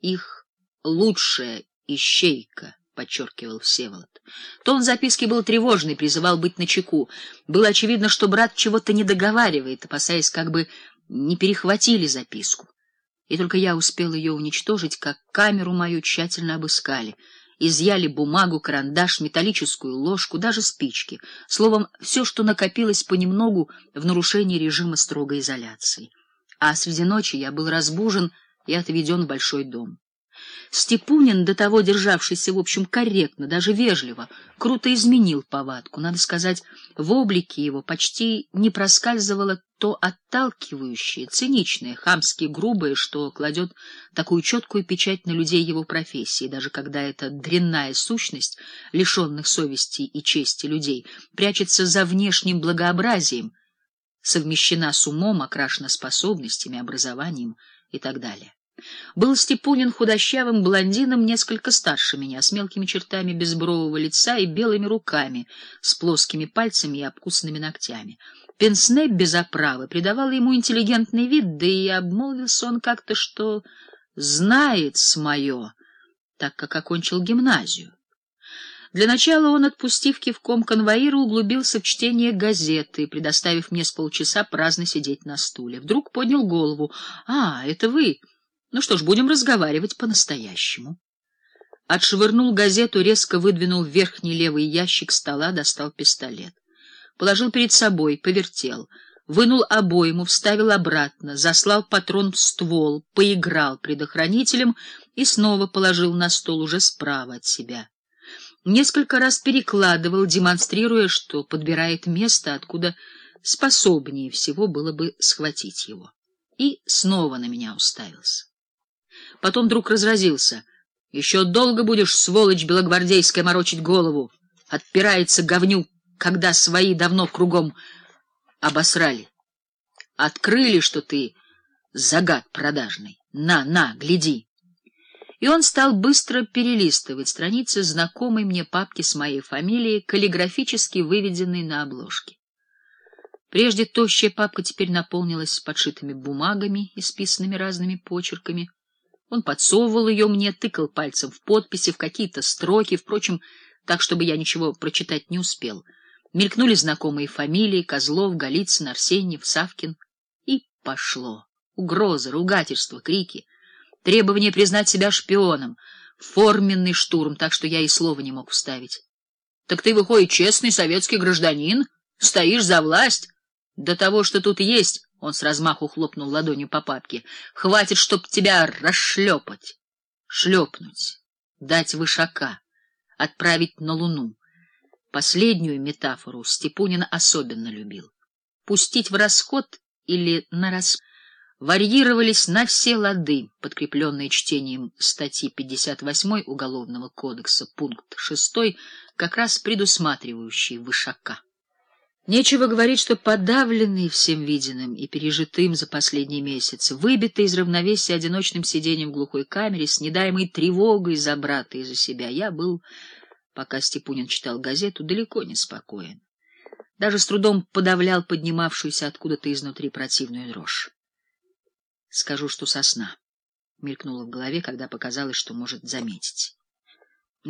их лучшая ищейка, — подчеркивал Всеволод. Тон записки был тревожный, призывал быть начеку. Было очевидно, что брат чего-то не договаривает, опасаясь, как бы не перехватили записку. И только я успел ее уничтожить, как камеру мою тщательно обыскали. Изъяли бумагу, карандаш, металлическую ложку, даже спички. Словом, все, что накопилось понемногу в нарушении режима строгой изоляции. А среди ночи я был разбужен и отведен в большой дом. Степунин, до того державшийся, в общем, корректно, даже вежливо, круто изменил повадку. Надо сказать, в облике его почти не проскальзывало то отталкивающее, циничное, хамски грубое, что кладет такую четкую печать на людей его профессии, даже когда эта дрянная сущность, лишенных совести и чести людей, прячется за внешним благообразием, совмещена с умом, окрашена способностями, образованием и так далее. Был Степунин худощавым блондином, несколько старше меня, с мелкими чертами безбрового лица и белыми руками, с плоскими пальцами и обкусанными ногтями. Пенсне без оправы придавало ему интеллигентный вид, да и обмолвился он как-то, что знает с так как окончил гимназию. Для начала он, отпустив кивком конвоира, углубился в чтение газеты, предоставив мне с полчаса праздно сидеть на стуле. Вдруг поднял голову. — А, это вы! Ну что ж, будем разговаривать по-настоящему. Отшвырнул газету, резко выдвинул верхний левый ящик стола, достал пистолет. Положил перед собой, повертел, вынул обойму, вставил обратно, заслал патрон в ствол, поиграл предохранителем и снова положил на стол уже справа от себя. Несколько раз перекладывал, демонстрируя, что подбирает место, откуда способнее всего было бы схватить его. И снова на меня уставился. Потом вдруг разразился. — Еще долго будешь, сволочь белогвардейская, морочить голову. Отпирается говню, когда свои давно кругом обосрали. Открыли, что ты загад продажный. На, на, гляди. И он стал быстро перелистывать страницы знакомой мне папки с моей фамилией, каллиграфически выведенной на обложке. Прежде тощая папка теперь наполнилась подшитыми бумагами, исписанными разными почерками. Он подсовывал ее мне, тыкал пальцем в подписи, в какие-то строки, впрочем, так, чтобы я ничего прочитать не успел. Мелькнули знакомые фамилии — Козлов, Голицын, Арсеньев, Савкин. И пошло. Угрозы, ругательства, крики. Требование признать себя шпионом. Форменный штурм, так что я и слова не мог вставить. — Так ты, выходит, честный советский гражданин? Стоишь за власть? До того, что тут есть... Он с размаху хлопнул ладонью по папке. — Хватит, чтоб тебя расшлепать. Шлепнуть, дать вышака, отправить на луну. Последнюю метафору Степунин особенно любил. Пустить в расход или на рас... Варьировались на все лады, подкрепленные чтением статьи 58 Уголовного кодекса, пункт 6, как раз предусматривающий вышака. Нечего говорить, что подавленный всем виденным и пережитым за последние месяцы, выбитый из равновесия одиночным сидением в глухой камере, с недаемой тревогой за брата и за себя, я был, пока Степунин читал газету, далеко не спокоен. Даже с трудом подавлял поднимавшуюся откуда-то изнутри противную дрожь. Скажу, что сосна. Мелькнуло в голове, когда показалось, что может заметить.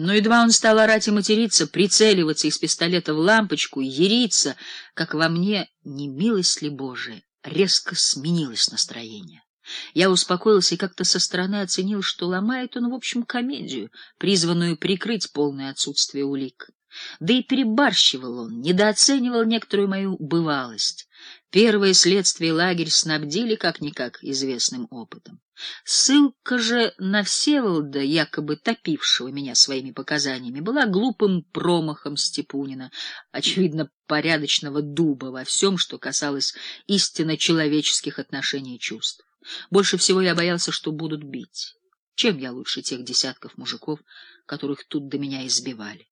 Но едва он стал орать и материться, прицеливаться из пистолета в лампочку, яриться, как во мне, не милость ли Божия, резко сменилось настроение. Я успокоился и как-то со стороны оценил, что ломает он, в общем, комедию, призванную прикрыть полное отсутствие улик. Да и перебарщивал он, недооценивал некоторую мою бывалость. Первое следствие лагерь снабдили как-никак известным опытом. Ссылка же на Всеволода, якобы топившего меня своими показаниями, была глупым промахом Степунина, очевидно, порядочного дуба во всем, что касалось истинно человеческих отношений и чувств. Больше всего я боялся, что будут бить. Чем я лучше тех десятков мужиков, которых тут до меня избивали?